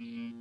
you.